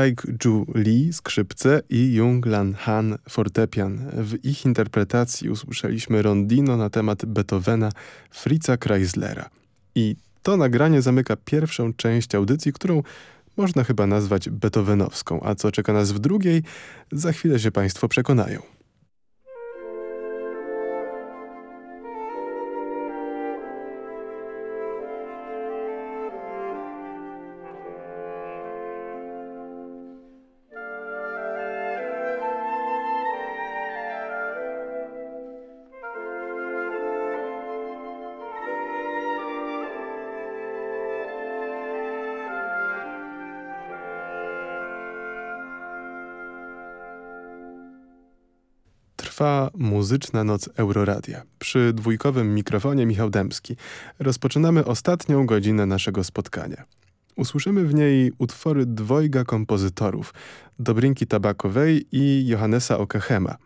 Taik Ju Lee skrzypce i Jung Lan Han fortepian. W ich interpretacji usłyszeliśmy rondino na temat Beethovena Fritza Chryslera. I to nagranie zamyka pierwszą część audycji, którą można chyba nazwać beethovenowską, a co czeka nas w drugiej, za chwilę się Państwo przekonają. Muzyczna noc Euroradia. Przy dwójkowym mikrofonie Michał Dębski. Rozpoczynamy ostatnią godzinę naszego spotkania. Usłyszymy w niej utwory dwojga kompozytorów, Dobrinki Tabakowej i Johannesa Okechema.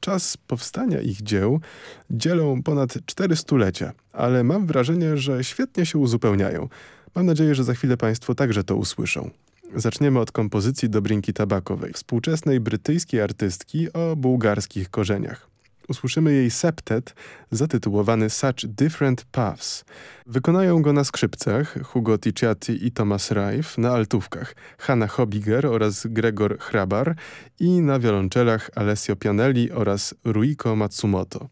Czas powstania ich dzieł dzielą ponad cztery stulecia, ale mam wrażenie, że świetnie się uzupełniają. Mam nadzieję, że za chwilę Państwo także to usłyszą. Zaczniemy od kompozycji Dobrinki Tabakowej, współczesnej brytyjskiej artystki o bułgarskich korzeniach. Usłyszymy jej septet zatytułowany Such Different Paths. Wykonają go na skrzypcach Hugo Ticciati i Thomas Reif, na altówkach Hanna Hobiger oraz Gregor Hrabar i na wiolonczelach Alessio Pianelli oraz Ruiko Matsumoto.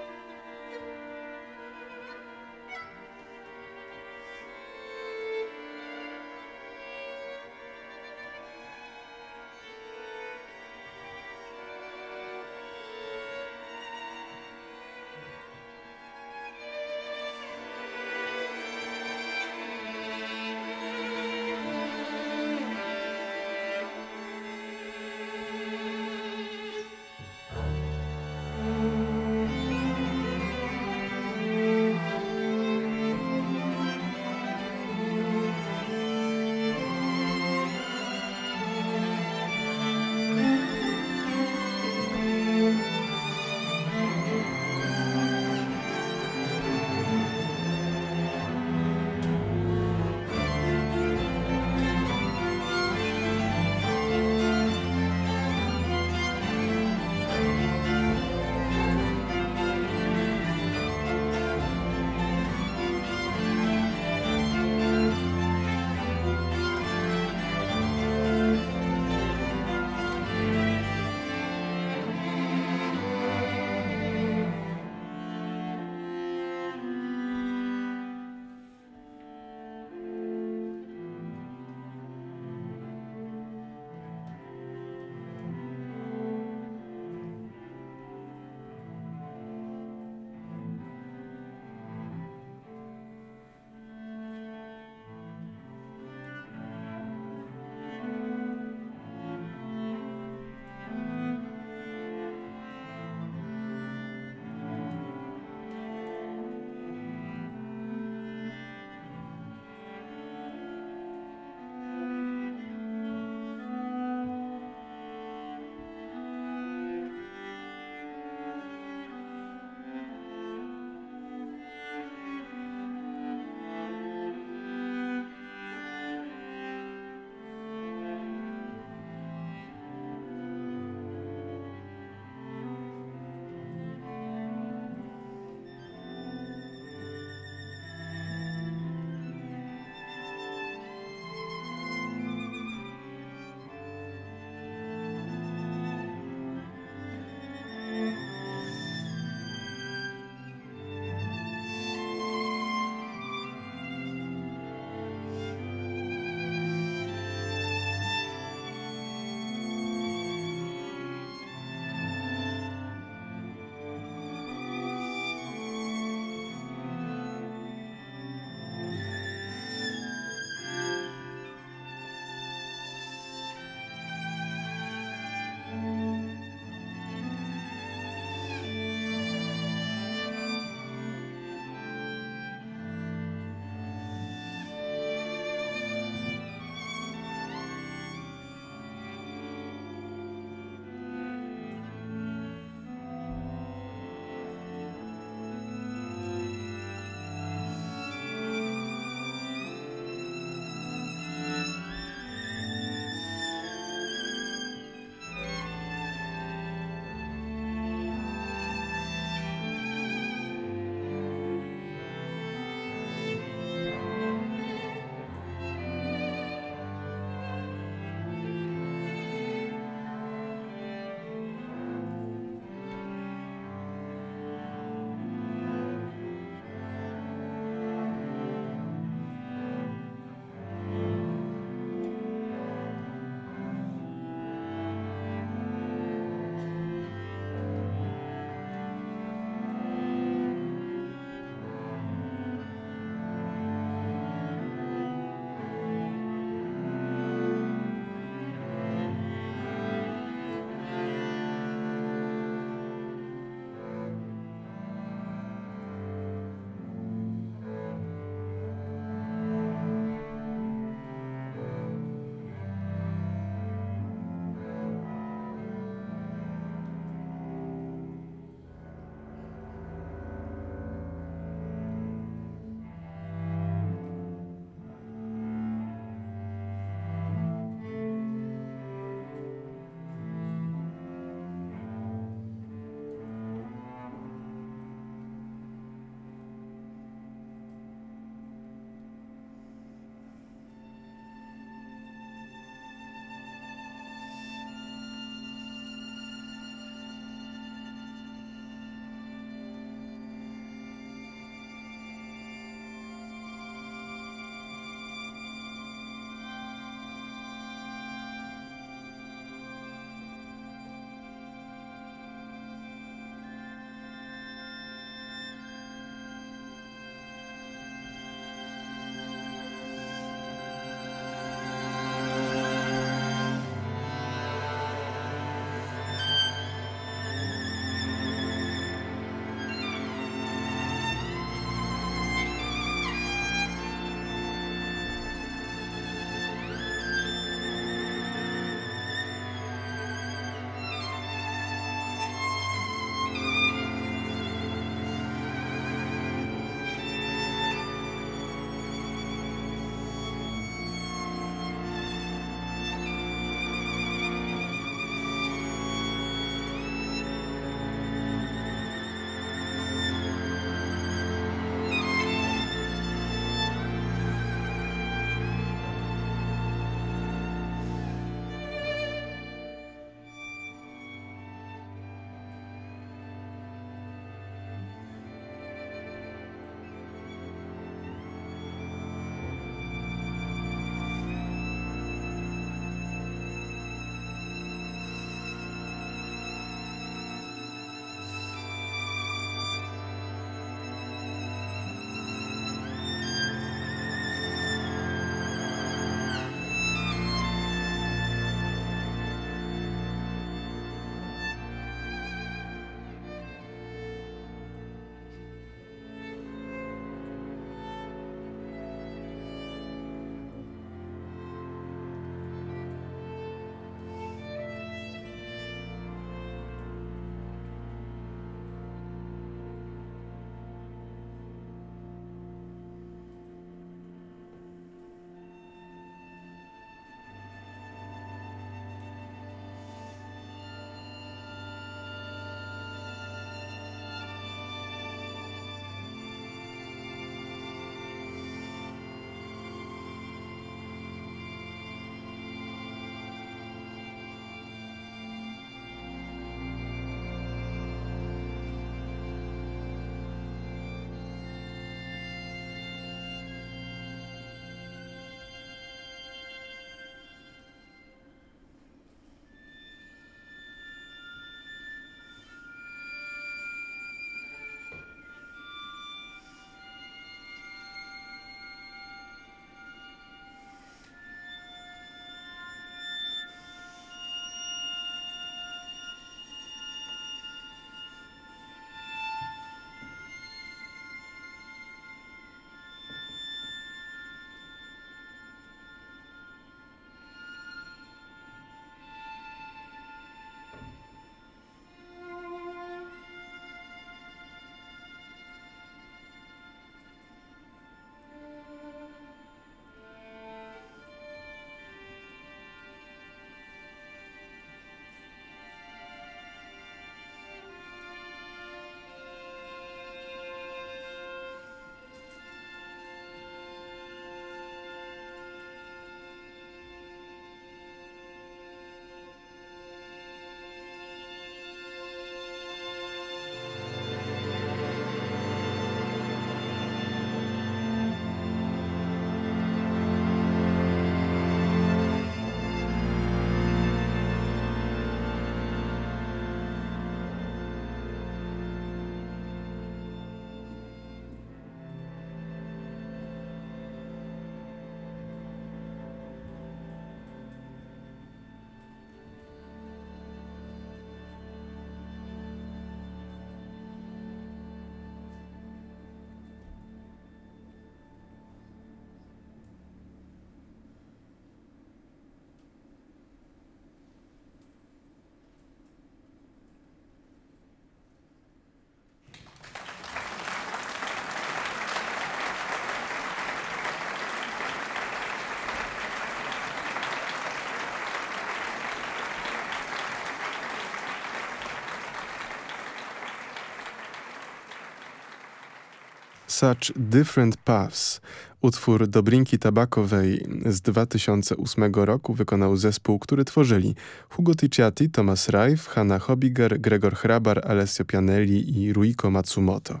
Such Different Paths. Utwór Dobrinki Tabakowej z 2008 roku wykonał zespół, który tworzyli Hugo Ticciati, Thomas Reif, Hanna Hobiger, Gregor Hrabar, Alessio Pianelli i Ruiko Matsumoto.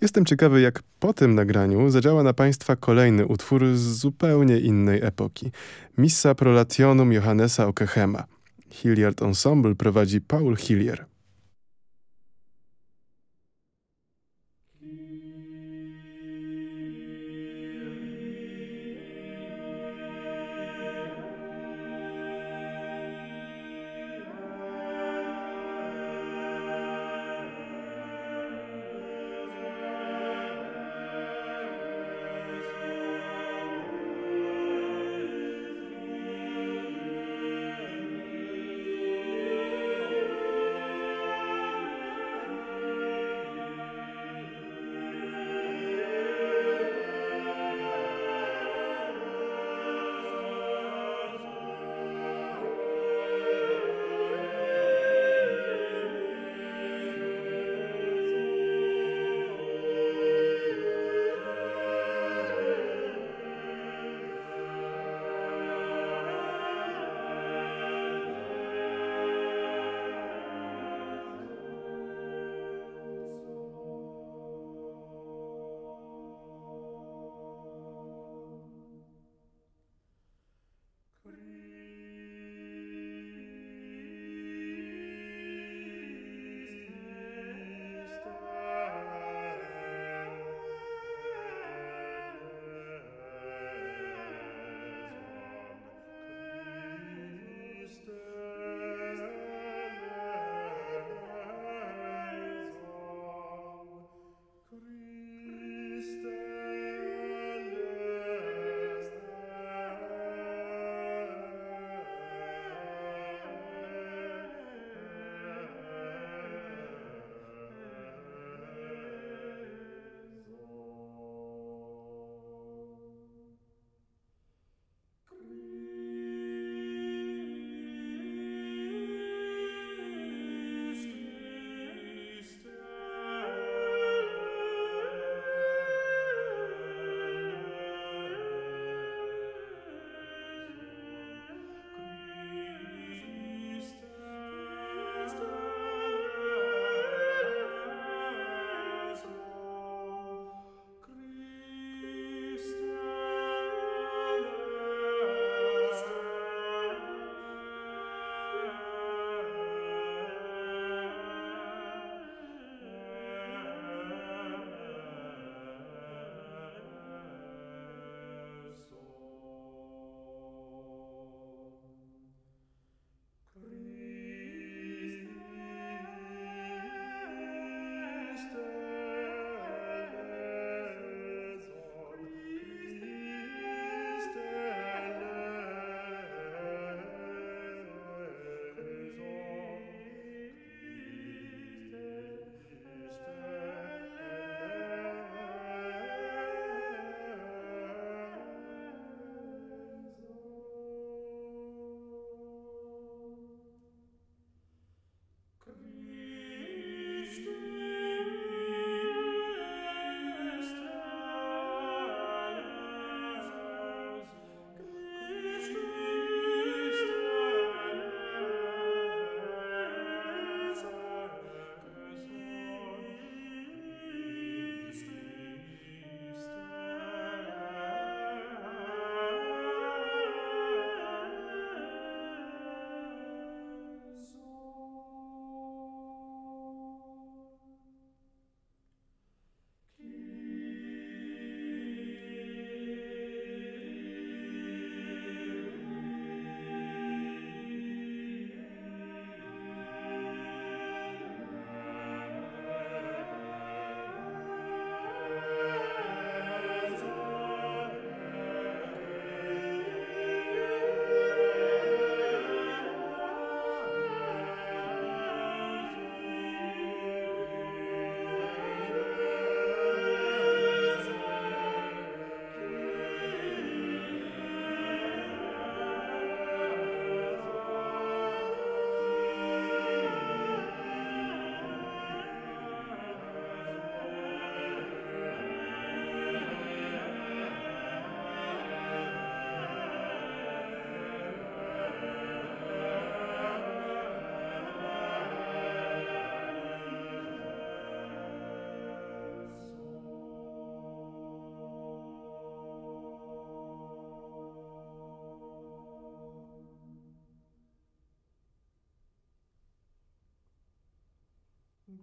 Jestem ciekawy, jak po tym nagraniu zadziała na Państwa kolejny utwór z zupełnie innej epoki. Missa Prolationum Johannesa Okehema. Hilliard Ensemble prowadzi Paul Hillier.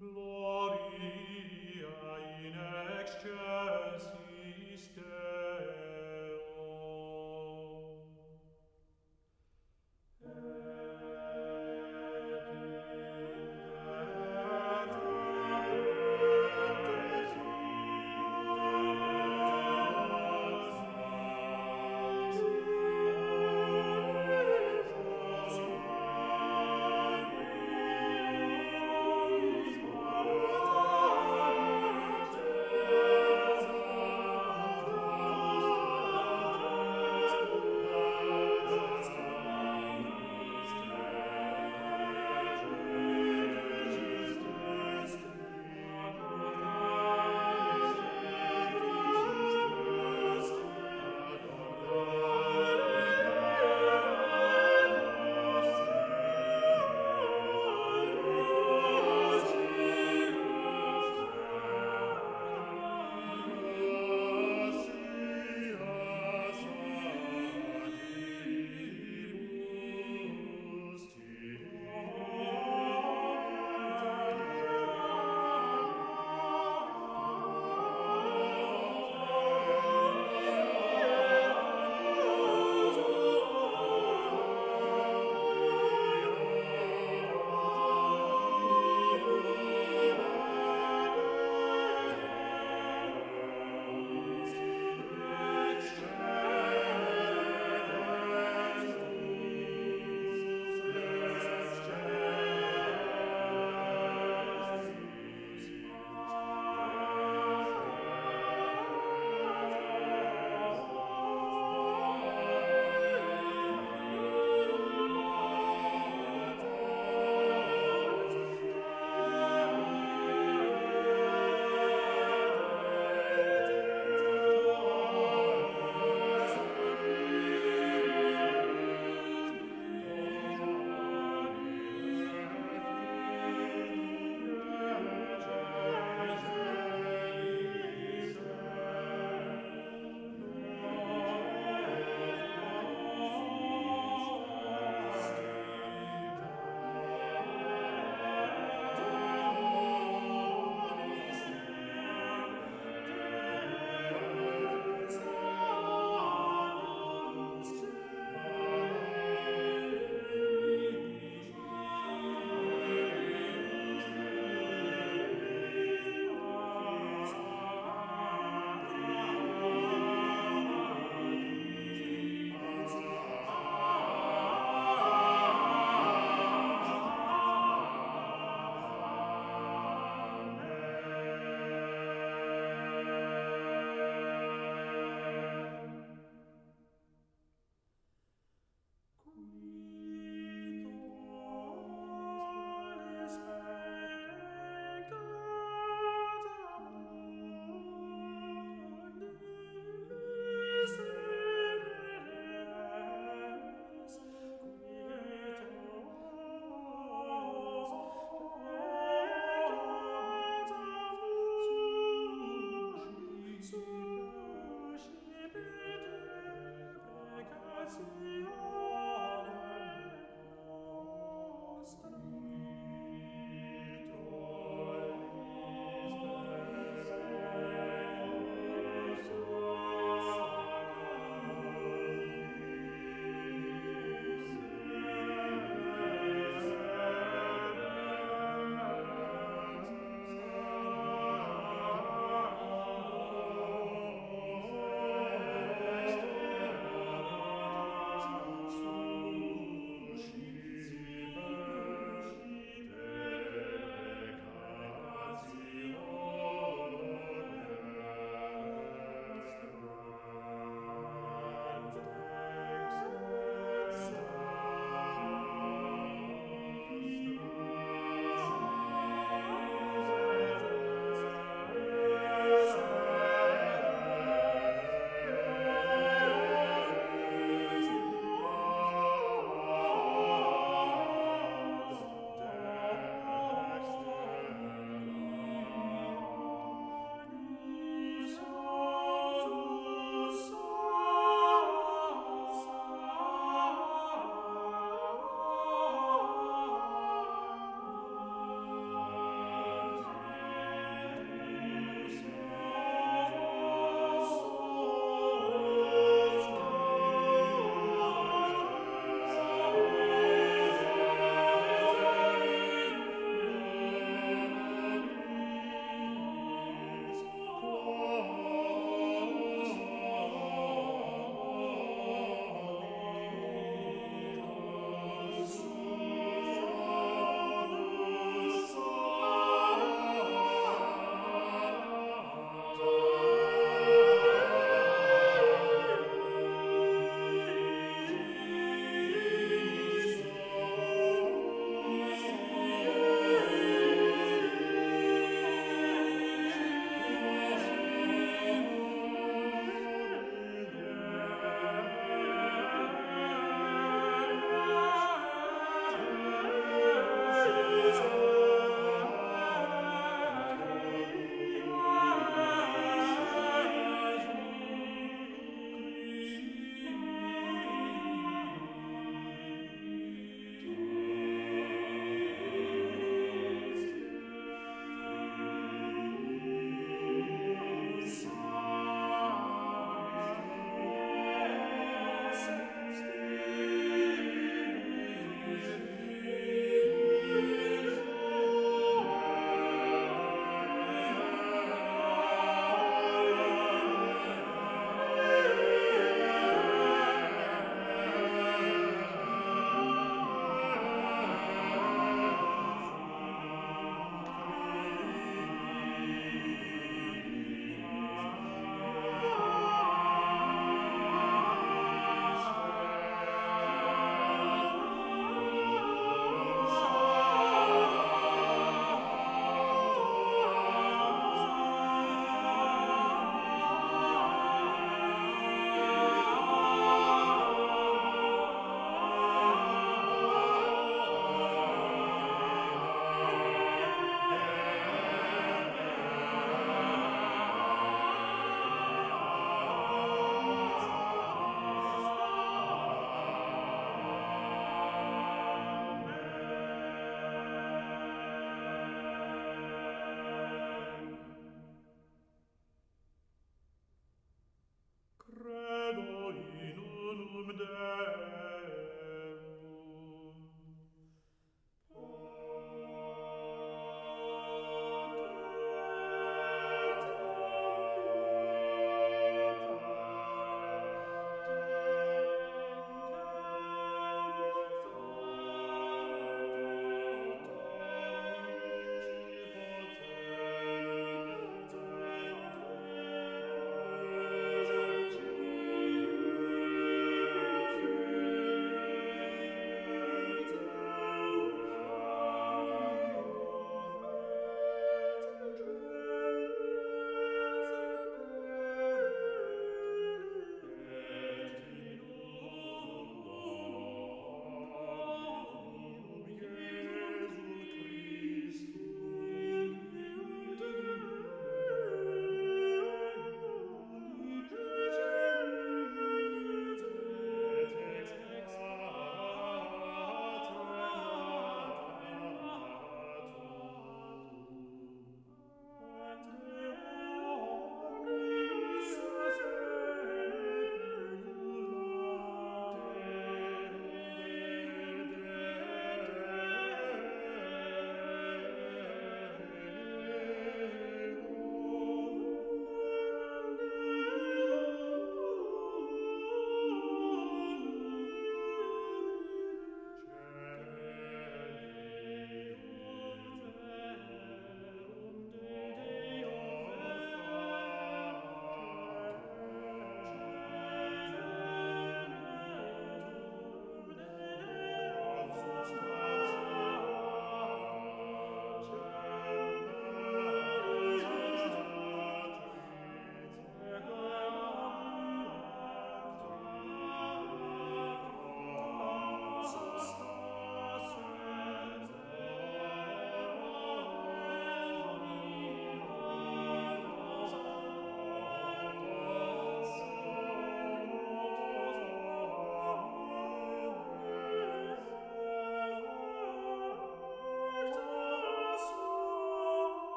Glory.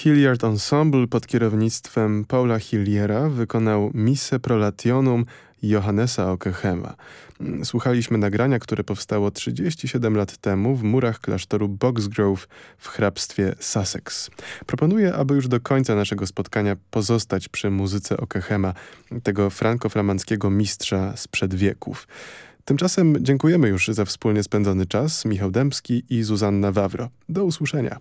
Hilliard Ensemble pod kierownictwem Paula Hilliera wykonał Misse Prolationum Johannesa Okechema. Słuchaliśmy nagrania, które powstało 37 lat temu w murach klasztoru Boxgrove w hrabstwie Sussex. Proponuję, aby już do końca naszego spotkania pozostać przy muzyce Okechema, tego franko-flamandzkiego mistrza sprzed wieków. Tymczasem dziękujemy już za wspólnie spędzony czas. Michał Dębski i Zuzanna Wawro. Do usłyszenia.